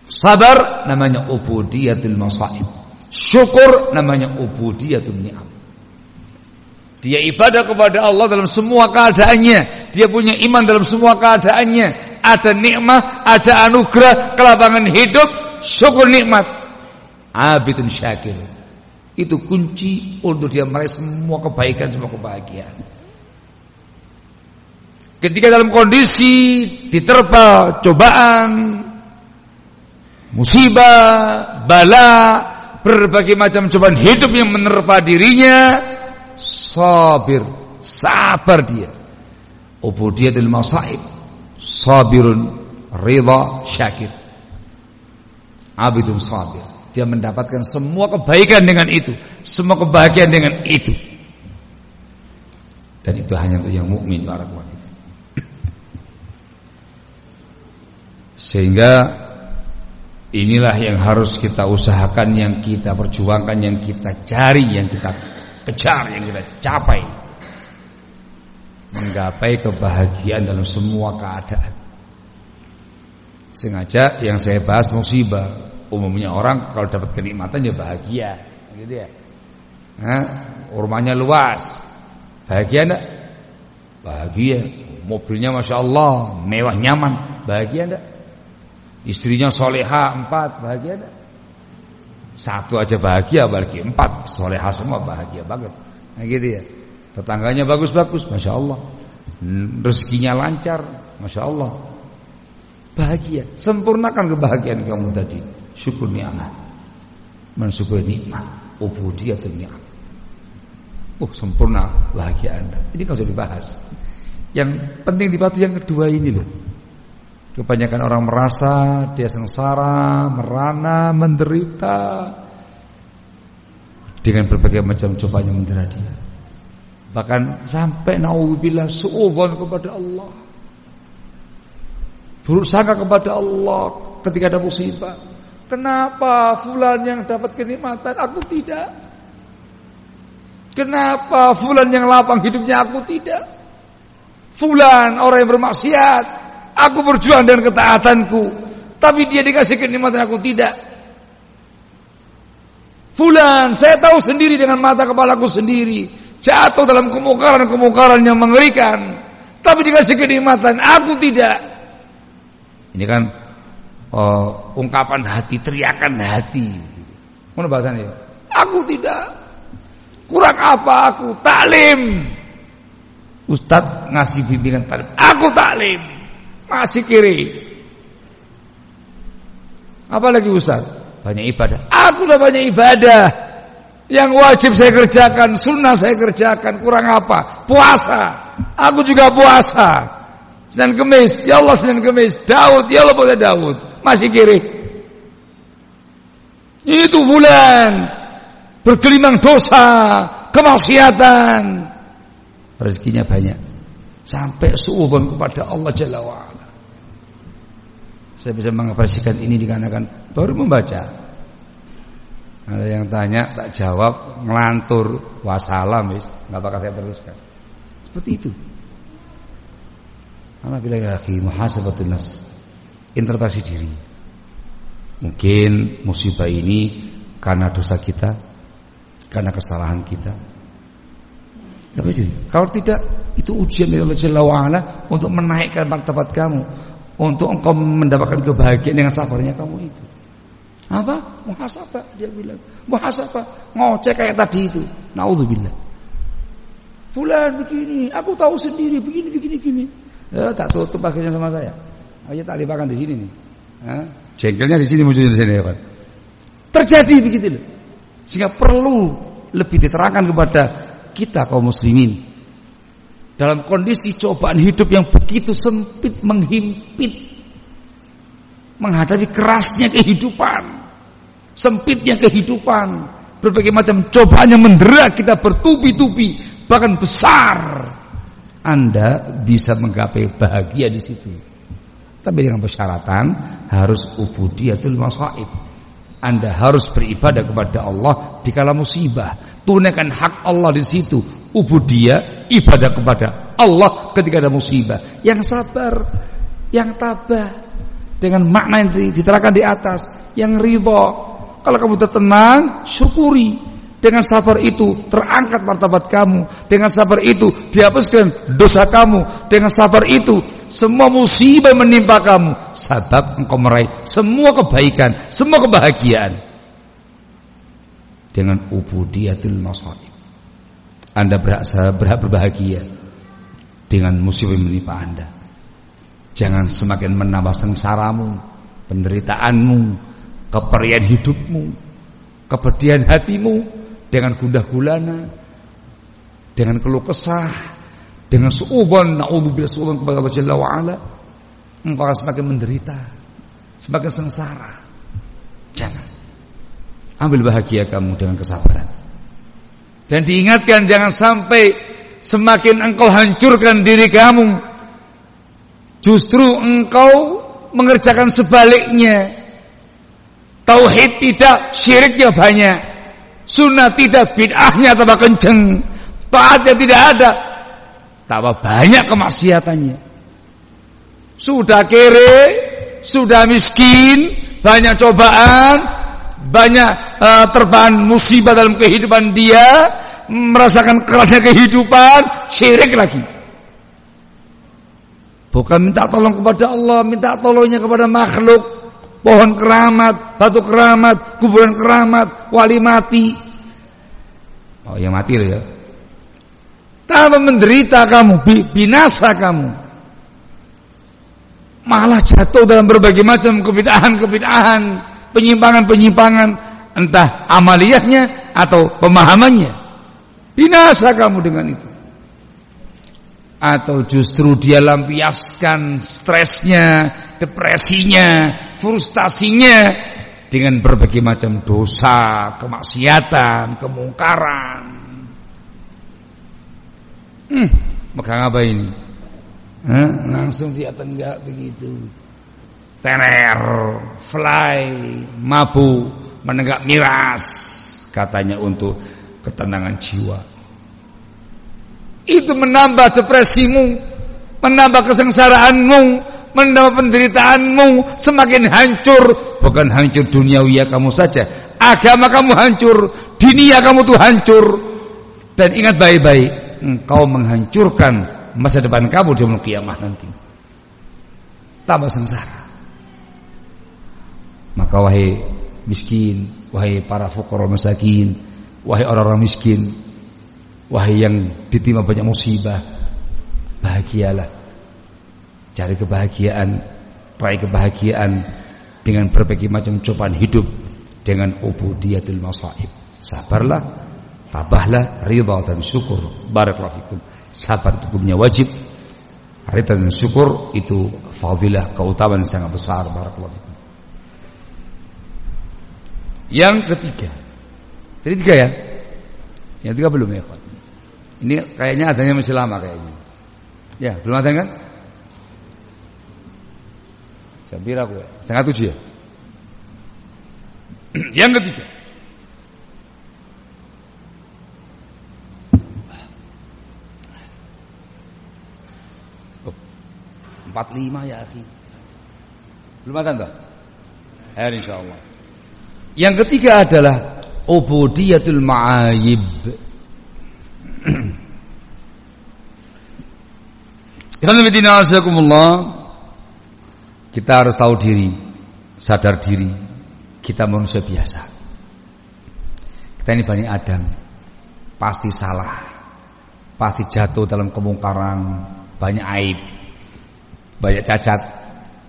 Sabar namanya ubudiyatul masaib syukur namanya ubudiyatul ni'am dia ibadah kepada Allah dalam semua keadaannya. Dia punya iman dalam semua keadaannya. Ada nikmat, ada anugerah, kelapangan hidup, syukur nikmat. Abidun syakir. Itu kunci untuk dia meraih semua kebaikan, semua kebahagiaan. Ketika dalam kondisi diterpa cobaan, musibah, bala, berbagai macam cobaan hidup yang menerpa dirinya, sabir, sabar dia. Ubudiyatul masaib, sabirun ridha syakir. Abidun sabir. dia mendapatkan semua kebaikan dengan itu, semua kebahagiaan dengan itu. Dan itu hanya untuk yang mukmin para Sehingga inilah yang harus kita usahakan, yang kita perjuangkan, yang kita cari, yang kita kejar, yang kita capai. Menggapai kebahagiaan dalam semua keadaan. Sengaja yang saya bahas musibah umumnya orang kalau dapat kenikmatan ya bahagia, gitu ya. Nah, rumahnya luas, bahagia enggak? Bahagia. Mobilnya masya Allah mewah nyaman, bahagia enggak? Istrinya soleha empat, bahagia enggak? Satu aja bahagia, apalagi empat soleha semua bahagia banget. Nah gitu ya. Tetangganya bagus-bagus, masya Allah. Rezekinya lancar, masya Allah. Bahagia, sempurnakan kebahagiaan kamu tadi syukur nikmat mensyukuri nikmat ubudiyatul nikmat oh sempurna bahagia anda ini kalau usah dibahas yang penting dibahas yang kedua ini loh kebanyakan orang merasa dia sengsara merana menderita. Dengan berbagai macam cobaan yang mendera dia. Bahkan sampai naudzubillah suudzon kepada Allah. Buruk sangka kepada Allah ketika ada musibah. Kenapa fulan yang dapat kenikmatan? Aku tidak? Kenapa fulan yang lapang hidupnya? Aku tidak? Fulan orang yang bermaksiat, aku berjuang dengan ketaatanku, tapi dia dikasih kenikmatan aku tidak. Fulan, saya tahu sendiri dengan mata kepalaku sendiri, jatuh dalam kemungkaran-kemungkaran yang mengerikan, tapi dikasih kenikmatan aku tidak. Ini kan uh, ungkapan hati, teriakan hati. Mana bahasanya? Aku tidak. Kurang apa aku? Taklim. Ustadz ngasih bimbingan taklim. Aku taklim. Masih kiri. Apalagi Ustadz? Banyak ibadah. Aku udah banyak ibadah. Yang wajib saya kerjakan, sunnah saya kerjakan. Kurang apa? Puasa. Aku juga puasa. Senin Kemis, ya Allah Senin Kemis. Daud, ya Allah boleh Daud masih kiri. Itu bulan bergelimang dosa, kemaksiatan. Rezekinya banyak. Sampai suuban kepada Allah Jalla wa'ala. Saya bisa mengapresikan ini dikarenakan baru membaca. Ada yang tanya tak jawab ngelantur wassalam wis enggak bakal saya teruskan. Seperti itu. Alhamdulillah ya akhi muhasabatun nafs introspeksi diri. Mungkin musibah ini karena dosa kita, karena kesalahan kita. Tapi kalau tidak, itu ujian dari Allah Jalla untuk menaikkan martabat kamu, untuk engkau mendapatkan kebahagiaan dengan sabarnya kamu itu. Apa? Muhasabah dia bilang. Muhasabah ngoceh kayak tadi itu. Nauzubillah. Fulan begini, aku tahu sendiri begini begini begini. Ya, tak tutup akhirnya sama saya. Ayo tak libatkan di sini nih. Hah? Jengkelnya di sini muncul di sini ya, Pak. Terjadi begitu loh. Sehingga perlu lebih diterangkan kepada kita kaum muslimin dalam kondisi cobaan hidup yang begitu sempit menghimpit menghadapi kerasnya kehidupan sempitnya kehidupan berbagai macam cobaan yang mendera kita bertubi-tubi bahkan besar Anda bisa menggapai bahagia di situ tapi dengan persyaratan harus ubudiyatul masaib. Anda harus beribadah kepada Allah di kala musibah. Tunaikan hak Allah di situ. Ubudiyah ibadah kepada Allah ketika ada musibah. Yang sabar, yang tabah dengan makna yang diterangkan di atas, yang ridho. Kalau kamu tenang, syukuri. Dengan sabar itu terangkat martabat kamu. Dengan sabar itu dihapuskan dosa kamu. Dengan sabar itu semua musibah menimpa kamu. Sabab engkau meraih semua kebaikan, semua kebahagiaan. Dengan ubudiyatul masaib. Anda berhak, berhak berbahagia dengan musibah yang menimpa Anda. Jangan semakin menambah sengsaramu, penderitaanmu, keperian hidupmu, kepedihan hatimu, dengan gundah gulana, dengan keluh kesah, dengan suuban naudzubillah suuban kepada Allah Jalla wa ala, engkau akan semakin menderita, semakin sengsara. Jangan. Ambil bahagia kamu dengan kesabaran. Dan diingatkan jangan sampai semakin engkau hancurkan diri kamu, justru engkau mengerjakan sebaliknya. Tauhid tidak, syiriknya banyak. Sunnah tidak, bid'ahnya tambah kenceng. Taatnya tidak ada, tambah banyak kemaksiatannya. Sudah kere, sudah miskin, banyak cobaan, banyak uh, terbahan musibah dalam kehidupan dia, merasakan kerasnya kehidupan, syirik lagi. Bukan minta tolong kepada Allah, minta tolongnya kepada makhluk, pohon keramat, batu keramat, kuburan keramat, wali mati. Oh, yang mati loh ya. Tambah menderita kamu, binasa kamu. Malah jatuh dalam berbagai macam kebid'ahan-kebid'ahan, penyimpangan-penyimpangan, entah amaliyahnya atau pemahamannya. Binasa kamu dengan itu. Atau justru dia lampiaskan stresnya, depresinya, frustasinya dengan berbagai macam dosa, kemaksiatan, kemungkaran. Hmm, megang apa ini? Hah? Langsung dia tenggak begitu. Tener, fly, mabu, menenggak miras, katanya untuk ketenangan jiwa. Itu menambah depresimu, menambah kesengsaraanmu, menambah penderitaanmu, semakin hancur. Bukan hancur duniawi ya kamu saja, agama kamu hancur, dunia kamu tuh hancur. Dan ingat baik-baik, engkau menghancurkan masa depan kamu di kiamah nanti. Tambah sengsara. Maka wahai miskin, wahai para fukara masakin, wahai orang-orang miskin, wahai yang ditimpa banyak musibah, bahagialah. Cari kebahagiaan, raih kebahagiaan dengan berbagai macam cobaan hidup dengan ubudiyatul masaib. Sabarlah Tabahlah ridha dan syukur. Barakallahu fikum. Sabar itu punya wajib. Ridha dan syukur itu fadilah keutamaan sangat besar. Barakallahu. Yang ketiga. Jadi tiga ya? Yang tiga belum ya, Pak. Ini kayaknya adanya masih lama kayaknya. Ya, belum ada kan? Jam berapa ya? Setengah tujuh ya? Yang ketiga. Empat lima ya akhi. Belum ada enggak? Ya insyaallah. Yang ketiga adalah ubudiyatul ma'ayib. Kita harus tahu diri, sadar diri. Kita manusia biasa. Kita ini Bani Adam. Pasti salah. Pasti jatuh dalam kemungkaran, banyak aib banyak cacat,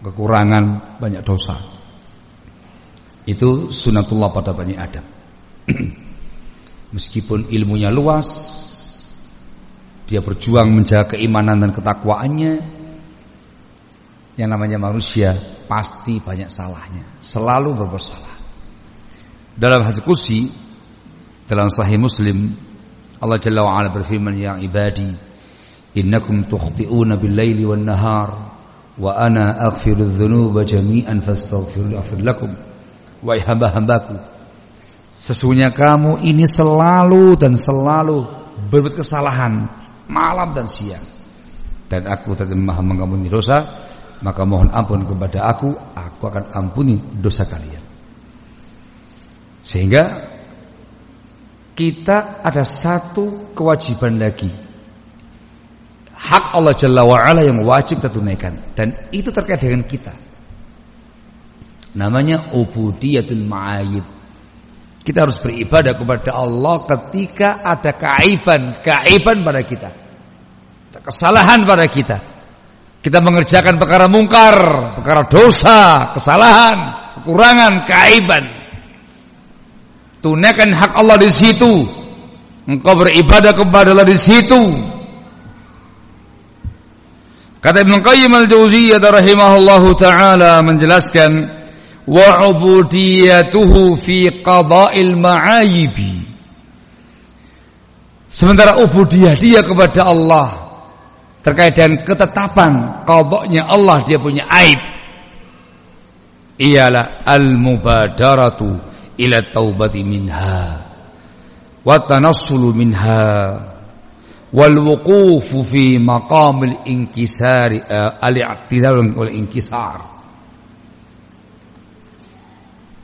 kekurangan, banyak dosa. Itu sunatullah pada Bani Adam. Meskipun ilmunya luas, dia berjuang menjaga keimanan dan ketakwaannya. Yang namanya manusia pasti banyak salahnya, selalu berbuat salah. Dalam hadis kursi dalam sahih Muslim Allah Jalla wa ala berfirman ya ibadi innakum tukhti'una bil-laili wan-nahar wa ana aghfiru dzunuba jami'an fastaghfiru lakum wahai hamba-hambaku sesungguhnya kamu ini selalu dan selalu berbuat kesalahan malam dan siang. Dan aku tidak maha mengampuni dosa maka mohon ampun kepada aku aku akan ampuni dosa kalian. Sehingga kita ada satu kewajiban lagi. Hak Allah Jalla wa'ala yang wajib kita tunaikan. Dan itu terkait dengan kita namanya ubudiyatul ma'ayib. Kita harus beribadah kepada Allah ketika ada kaiban kaiban pada kita. Kesalahan pada kita. Kita mengerjakan perkara mungkar perkara dosa kesalahan kekurangan kaiban. Tunaikan hak Allah di situ. Engkau beribadah kepada Allah di situ. Kata Ibn Qayyim al-Jauziyah rahimahullahu taala menjelaskan wa ubudiyatuhu fi qada'il ma'ayibi sementara ubudiyah dia kepada Allah. Terkait dengan ketetapan qada'nya Allah dia punya aib. Ialah al-mubadaratu ila taubati minha. Wa tanassulu minha. Wal wuqufu fi maqamil inkisari al-i'tidal wal inkisar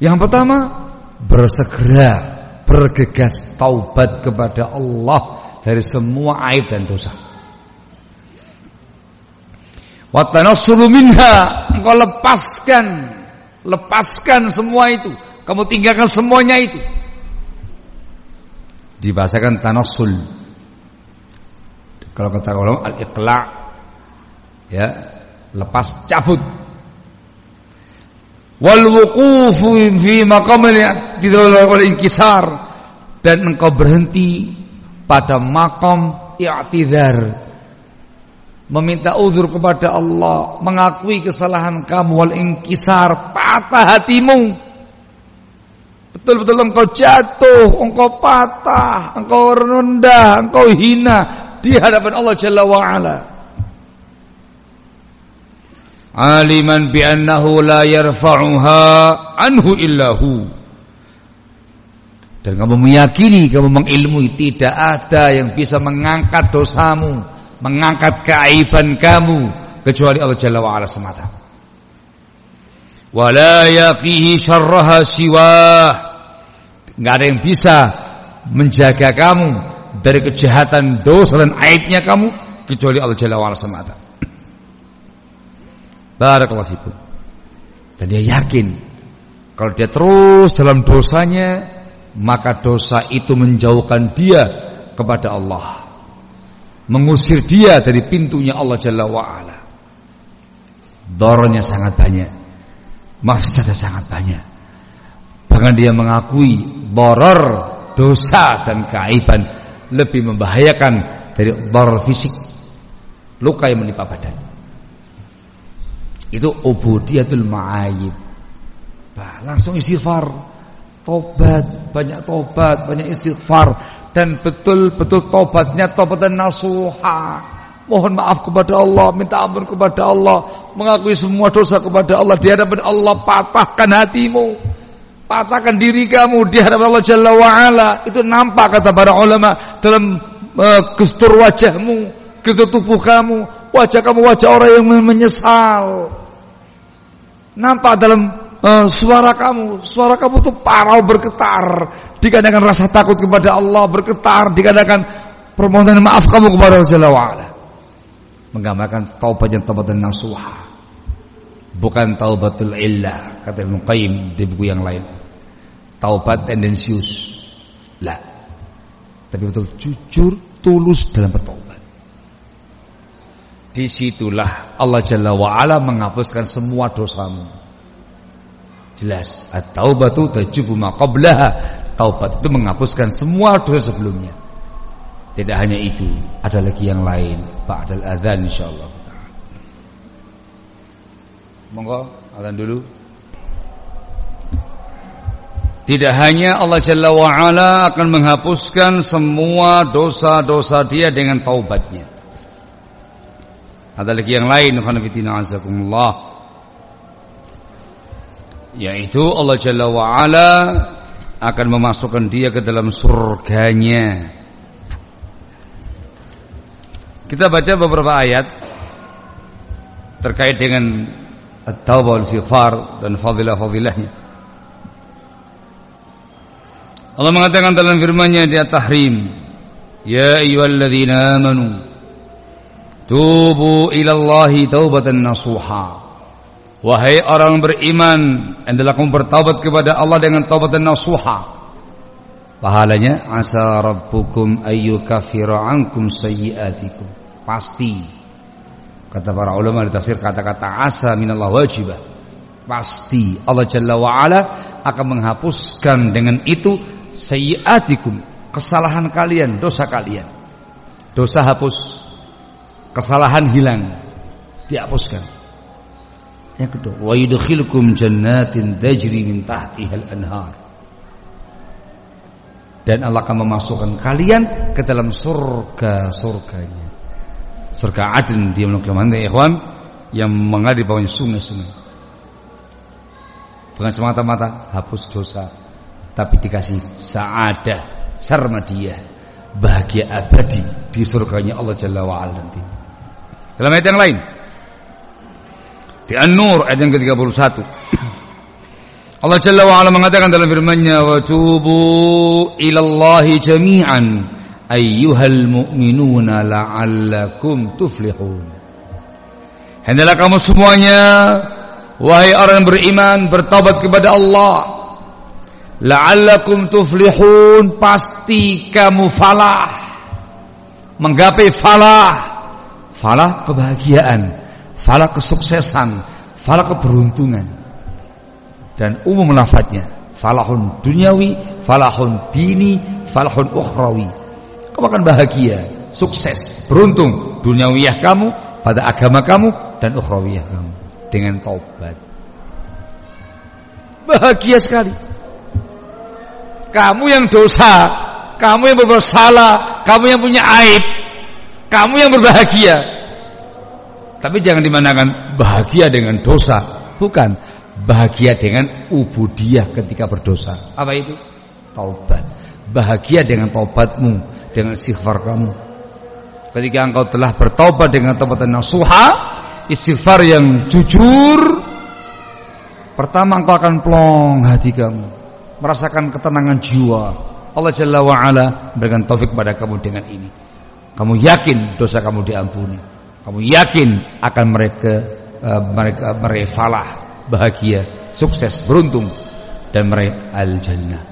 yang pertama, bersegera bergegas taubat kepada Allah dari semua aib dan dosa. Watanassulu minha, engkau lepaskan, lepaskan semua itu. Kamu tinggalkan semuanya itu. Dibahasakan tanassul. Kalau kata ulama al-iqla' ya, lepas cabut wal wuqufu fi maqamil wal inkisar. Dan engkau berhenti pada makam i'tidhar. Meminta uzur kepada Allah mengakui kesalahan kamu wal inkisar patah hatimu. Betul-betul engkau jatuh engkau patah engkau rendah engkau hina di hadapan Allah Jalla wa ala aliman bi annahu la yarfa'uha anhu illahu dan kamu meyakini kamu mengilmui tidak ada yang bisa mengangkat dosamu mengangkat keaiban kamu kecuali Allah Jalla wa ala semata. Wala yaqihi syarraha siwa. Enggak ada yang bisa menjaga kamu dari kejahatan dosa dan aibnya kamu kecuali Allah Jalla wa semata Barakallahu fikum. Dan dia yakin kalau dia terus dalam dosanya maka dosa itu menjauhkan dia kepada Allah. Mengusir dia dari pintunya Allah Jalla wa ala. Dorongnya sangat banyak. Mafsadah sangat banyak. Bahkan dia mengakui boror dosa dan keaiban lebih membahayakan dari boror fisik luka yang menimpa badan. Itu ubudiyatul ma'ayib. Bah, langsung istighfar. Tobat, banyak tobat, banyak istighfar dan betul-betul tobatnya tobat dan nasuha. Mohon maaf kepada Allah, minta ampun kepada Allah, mengakui semua dosa kepada Allah di hadapan Allah, patahkan hatimu. Patahkan diri kamu di hadapan Allah Jalla wa ala. Itu nampak kata para ulama dalam uh, gestur wajahmu, gestur tubuh kamu, wajah kamu wajah orang yang menyesal. Nampak dalam uh, suara kamu, suara kamu tuh parau bergetar, dikarenakan rasa takut kepada Allah bergetar, dikarenakan permohonan maaf kamu kepada Allah wa'ala. Menggambarkan taubat yang taubat dan nasuha. Bukan taubatul illah, kata Ibn Qayyim di buku yang lain. Taubat tendensius. Lah. Tapi betul jujur, tulus dalam bertaubat. Di situlah Allah Jalla wa'ala menghapuskan semua dosamu. Jelas. At-taubatu tajubu maqablaha Taubat itu menghapuskan semua dosa sebelumnya. Tidak hanya itu Ada lagi yang lain. Ba'dal adhan insyaAllah. Monggo adhan dulu. Tidak hanya Allah Jalla wa'ala akan menghapuskan semua dosa-dosa dia dengan taubatnya ada lagi yang lain khanafitina azakumullah yaitu Allah Jalla wa ala akan memasukkan dia ke dalam surganya. Kita baca beberapa ayat terkait dengan at-taubah dan fadilah-fadilahnya. Allah mengatakan dalam firman-Nya di At-Tahrim, "Ya ayyuhalladzina amanu Tubu ilallahi taubatan nasuha. Wahai orang beriman, hendaklah kamu bertaubat kepada Allah dengan taubatan nasuha. Pahalanya asa rabbukum ayyukaffira ankum sayyi'atikum. Pasti. Kata para ulama di tafsir kata-kata asa minallah wajibah. Pasti Allah Jalla wa ala akan menghapuskan dengan itu sayyi'atikum, kesalahan kalian, dosa kalian. Dosa hapus kesalahan hilang dihapuskan Yang kedua, wa yudkhilukum jannatin tajri min tahtihal anhar. Dan Allah akan memasukkan kalian ke dalam surga-surganya. Surga Aden di ya ikhwan yang mengalir di bawahnya sungai-sungai. Bukan semata-mata hapus dosa, tapi dikasih saadah, sarmadiyah, bahagia abadi di surganya Allah Jalla wa ala nanti. Dalam ayat yang lain, di An-Nur ayat yang ke-31. Allah Jalla wa ala mengatakan dalam firman-Nya wa tubu ilallahi jami'an ayyuhal mu'minuna la'allakum tuflihun. Hendaklah kamu semuanya wahai orang yang beriman bertobat kepada Allah. La'allakum tuflihun pasti kamu falah. Menggapai falah. Falah kebahagiaan falah kesuksesan, falah keberuntungan. Dan umum lafadznya, falahun duniawi, falahun dini, falahun ukhrawi. Kamu akan bahagia, sukses, beruntung duniawiyah kamu pada agama kamu dan ukhrawiyah kamu dengan taubat. Bahagia sekali. Kamu yang dosa, kamu yang berbuat salah, kamu yang punya aib, kamu yang berbahagia. Tapi jangan dimanakan bahagia dengan dosa. Bukan. Bahagia dengan ubudiyah ketika berdosa. Apa itu? Taubat. Bahagia dengan taubatmu. Dengan istighfar kamu. Ketika engkau telah bertaubat dengan taubat nasuha. Istighfar yang jujur. Pertama engkau akan plong hati kamu. Merasakan ketenangan jiwa. Allah Jalla wa'ala memberikan taufik pada kamu dengan ini. Kamu yakin dosa kamu diampuni kamu yakin akan mereka uh, mereka mereka falah, bahagia, sukses, beruntung dan mereka al jannah.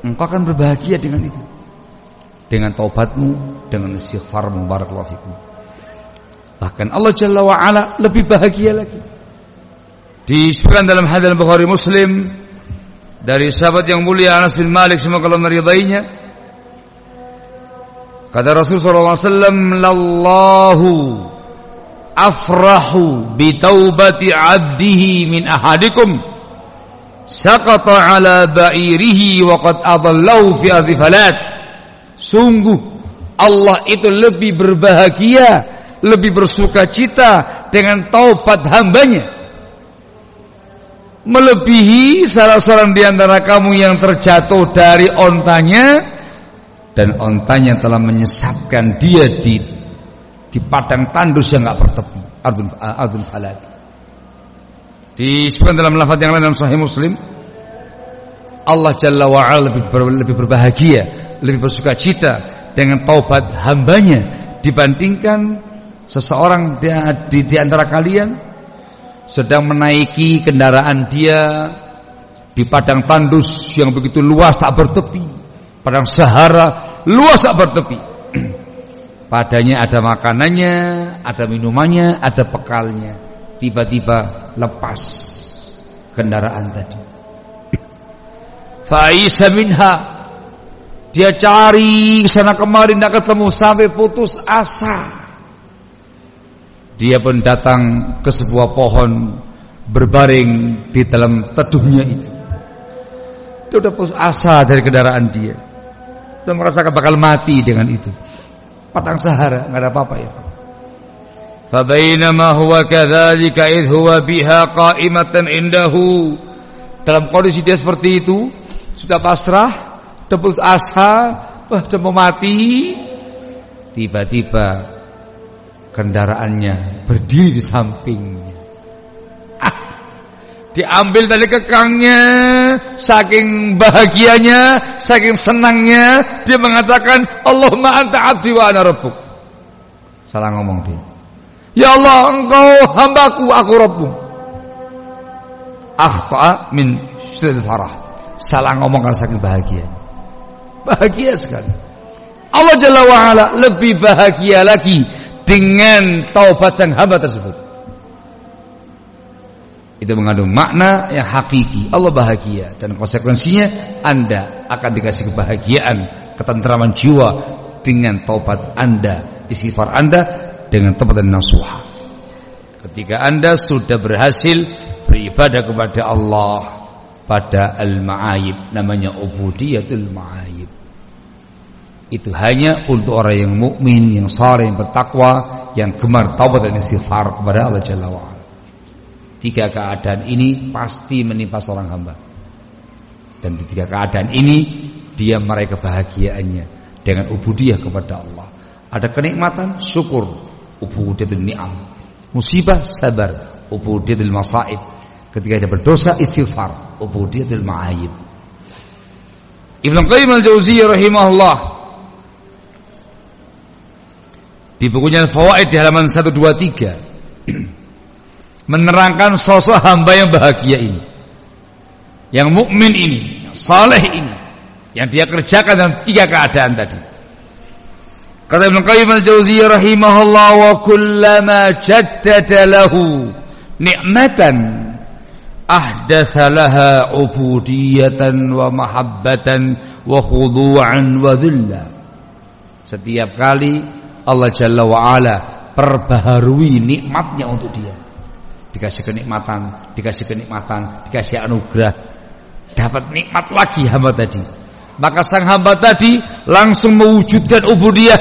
Engkau akan berbahagia dengan itu. Dengan taubatmu, dengan istighfarmu barakallahu fikum. Bahkan Allah Jalla wa ala lebih bahagia lagi. Disebutkan dalam hadis Bukhari Muslim dari sahabat yang mulia Anas bin Malik semoga Allah meridainya Kata Rasul sallallahu alaihi wasallam, "Lallahu afrahu bi taubati 'abdihi min ahadikum saqata 'ala ba'irihi wa qad adallahu fi adhifalat." Sungguh Allah itu lebih berbahagia, lebih bersuka cita dengan taubat hambanya melebihi salah seorang di antara kamu yang terjatuh dari ontanya dan ontanya telah menyesatkan dia di di padang tandus yang nggak bertepi ardul ardul halal. Disebutkan dalam lafaz yang lain dalam sahih muslim Allah Jalla wa'ala lebih, ber, lebih berbahagia lebih bersuka cita dengan taubat hambanya dibandingkan seseorang di, di, di antara kalian sedang menaiki kendaraan dia di padang tandus yang begitu luas tak bertepi Padang Sahara luas tak bertepi. Padanya ada makanannya, ada minumannya, ada pekalnya. Tiba-tiba lepas kendaraan tadi. Faisa minha dia cari sana kemari tidak ketemu sampai putus asa. Dia pun datang ke sebuah pohon berbaring di dalam teduhnya itu. Dia sudah putus asa dari kendaraan dia dan merasakan bakal mati dengan itu. Padang Sahara nggak ada apa-apa ya. Fabainama huwa kadzalika id huwa biha qa'imatan indahu. Dalam kondisi dia seperti itu, sudah pasrah, tebus asa, wah mau mati. Tiba-tiba kendaraannya berdiri di sampingnya diambil dari kekangnya saking bahagianya saking senangnya dia mengatakan Allahumma anta abdi wa ana rabbuk. Salah ngomong dia. Ya Allah engkau hambaku aku rabbu akhta min syiddatil farah. Salah ngomong karena saking bahagia. Bahagia sekali. Allah Jalla wa'ala lebih bahagia lagi dengan taubat sang hamba tersebut itu mengandung makna yang hakiki. Allah bahagia. Dan konsekuensinya Anda akan dikasih kebahagiaan ketentraman jiwa dengan taubat Anda istighfar Anda dengan taubat dan nasuha. Ketika Anda sudah berhasil beribadah kepada Allah pada al-ma'ayib namanya ubudiyatul ma'ayib. Itu hanya untuk orang yang mukmin, yang saleh, yang bertakwa, yang gemar taubat dan istighfar kepada Allah Jalla wa Tiga keadaan ini pasti menimpa seorang hamba. Dan di tiga keadaan ini dia meraih kebahagiaannya dengan ubudiyah kepada Allah. Ada kenikmatan, syukur, ubudiyatul ni'am. Musibah, sabar, ubudiyatul masaib. Ketika dia berdosa, istighfar, ubudiyatul ma'ayib. Ibn Qayyim al-Jauziyah rahimahullah di bukunya Fawaid di halaman 123 menerangkan sosok hamba yang bahagia ini. Yang mukmin ini yang saleh ini yang dia kerjakan dalam tiga keadaan tadi. Kata Ibn Qayyim al-Jauziyah rahimahullah wa kullama jaddada lahu ni'matan ahdatha laha ubudiyatan wa mahabbatan wa khudu'an wa dhilla. Setiap kali Allah Jalla wa ala perbaharui nikmatnya untuk dia dikasih kenikmatan, dikasih kenikmatan, dikasih anugerah, dapat nikmat lagi hamba tadi. Maka sang hamba tadi langsung mewujudkan ubudiyah,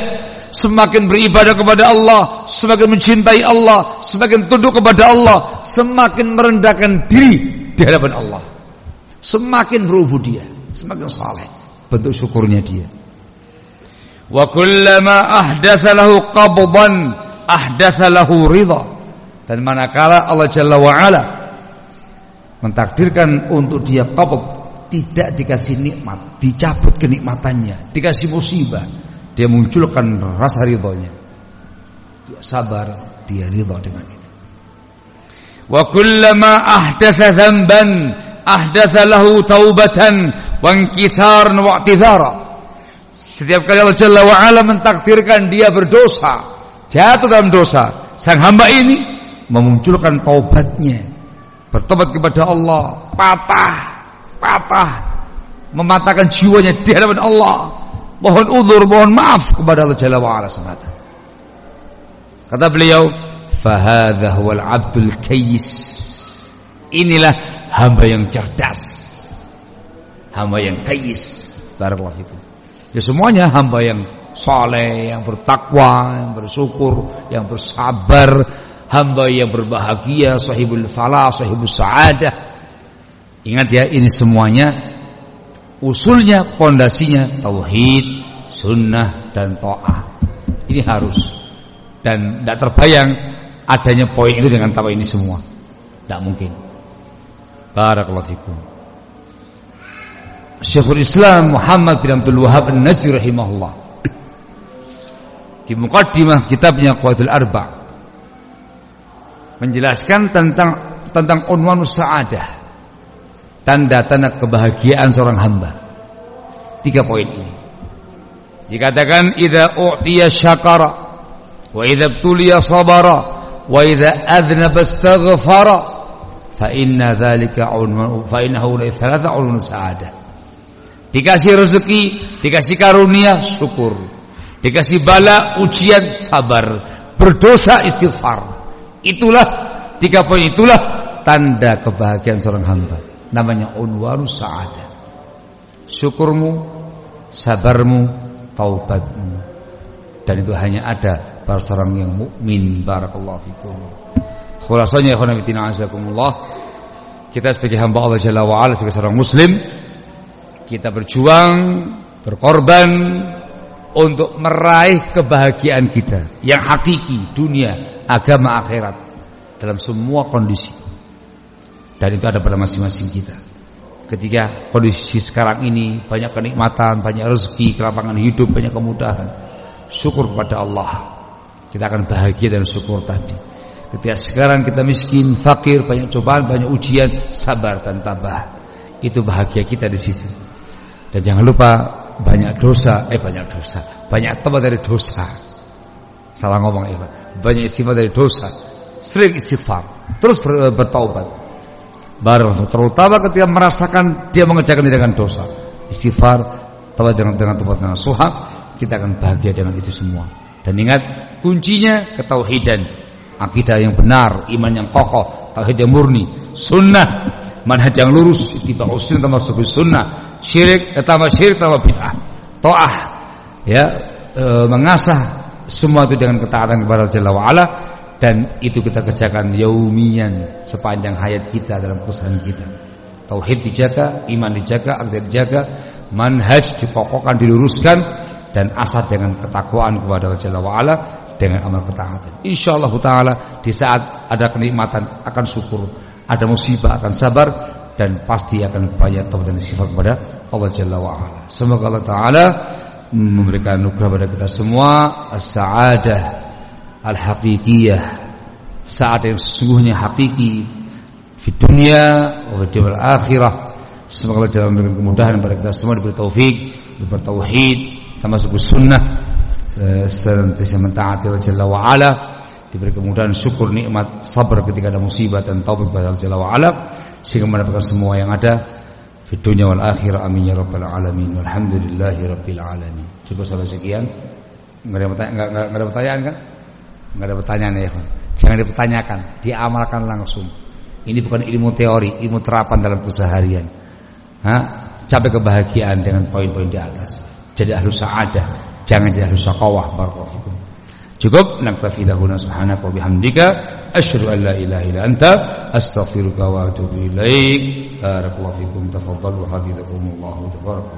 semakin beribadah kepada Allah, semakin mencintai Allah, semakin tunduk kepada Allah, semakin merendahkan diri di hadapan Allah. Semakin berubudiyah, semakin saleh bentuk syukurnya dia. Wa kullama ahdatsa lahu qabdan ahdatsa ridha dan manakala Allah Jalla wa'ala mentakdirkan untuk dia qabd tidak dikasih nikmat, dicabut kenikmatannya, dikasih musibah, dia munculkan rasa ridhonya. Dia sabar, dia ridho dengan itu. Wa kullama ahdatha dhanban ahdatha lahu taubatan wa inkisaran wa i'tidhara. Setiap kali Allah Jalla wa ala mentakdirkan dia berdosa, jatuh dalam dosa, sang hamba ini memunculkan taubatnya. Bertobat kepada Allah. Patah. Patah. Mematahkan jiwanya di hadapan Allah. Mohon uzur mohon maaf kepada Allah Jalla wa ala semata. Kata beliau fahadha huwal abdul kayyis inilah hamba yang cerdas. Hamba yang kayis barakallahu fikum. Ya semuanya hamba yang saleh yang bertakwa yang bersyukur yang bersabar hamba yang berbahagia, sahibul falah, sahibul sa'adah. Ingat ya, ini semuanya usulnya, pondasinya tauhid, sunnah dan to'ah. Ini harus dan tidak terbayang adanya poin itu dengan tawa ini semua. Tidak mungkin. Barakallahu fikum. Syekhul Islam Muhammad bin Abdul Wahab An-Najri rahimahullah di mukaddimah kitabnya Qawaidul Arba' menjelaskan tentang tentang unwanus sa'adah. Tanda-tanda kebahagiaan seorang hamba. Tiga poin ini. Dikatakan idza u'tiya syakara wa idza ibtuliya sabara wa idza adhnaba istaghfara fa inna dzalika unwan fa innahu la thalatha unwan sa'adah. Dikasih rezeki dikasih karunia syukur. Dikasih bala ujian sabar. Berdosa istighfar Itulah tiga poin itulah tanda kebahagiaan seorang hamba. Namanya unwaru sa'adah. Syukurmu, sabarmu, taubatmu. Dan itu hanya ada pada seorang yang mukmin. Barakallahu fikum. Khulasanya ikhwan fillah azakumullah. Kita sebagai hamba Allah Jalla wa ala sebagai seorang muslim kita berjuang, berkorban untuk meraih kebahagiaan kita yang hakiki dunia agama akhirat dalam semua kondisi. Dan itu ada pada masing-masing kita. Ketika kondisi sekarang ini banyak kenikmatan, banyak rezeki, kelapangan hidup, banyak kemudahan. Syukur kepada Allah. Kita akan bahagia dan syukur tadi. Ketika sekarang kita miskin, fakir, banyak cobaan, banyak ujian, sabar dan tabah. Itu bahagia kita di situ. Dan jangan lupa banyak dosa, eh banyak dosa, banyak tobat dari dosa. Salah ngomong ya banyak istighfar dari dosa, sering istighfar, terus ber, bertaubat. Baru terutama ketika merasakan dia mengerjakan dengan dosa, istighfar, taubat dengan dengan tempat nasuha, kita akan bahagia dengan itu semua. Dan ingat kuncinya ketauhidan. akidah yang benar, iman yang kokoh, tauhid yang murni, sunnah, manhaj yang lurus, ittiba usul termasuk sunnah, syirik eh, tambah syirik tambah bid'ah, to'ah, ya e, mengasah semua itu dengan ketaatan kepada Allah Jalla dan itu kita kerjakan yaumian sepanjang hayat kita dalam kesusahan kita. Tauhid dijaga, iman dijaga, akidah dijaga, manhaj dipokokkan, diluruskan dan asal dengan ketakwaan kepada Allah Jalla dengan amal ketaatan. Insyaallah taala di saat ada kenikmatan akan syukur, ada musibah akan sabar dan pasti akan banyak taubat dan sifat kepada Allah Jalla wa'ala. Semoga Allah taala memberikan anugerah kepada kita semua as-sa'adah al-haqiqiyah. Saat yang sesungguhnya hakiki di dunia wa di akhirah semoga Allah Jalla memberikan kemudahan kepada kita semua diberi taufik diberi tauhid termasuk sunnah senantiasa mentaati Allah Jalla wa ala diberi kemudahan syukur nikmat sabar ketika ada musibah dan taufik kepada Allah Jalla sehingga mendapatkan semua yang ada di dunia wal akhirah. Amin ya rabbal alamin. Walhamdulillahi rabbil alamin. Cukup sampai sekian. Enggak ada pertanyaan enggak, enggak, enggak ada pertanyaan kan? Enggak ada pertanyaan ya jangan dipertanyakan diamalkan langsung. Ini bukan ilmu teori ilmu terapan dalam keseharian. Ha? capai kebahagiaan dengan poin-poin di atas. Jadi ahlu sa'adah jangan jadi ahlu saqawah barakallahu cukup naktafi lahuna subhanaka wa bihamdika asyhadu an la ilaha illa anta astaghfiruka wa atubu ilaik barakallahu fikum tafadhalu hafizakumullah tabaraka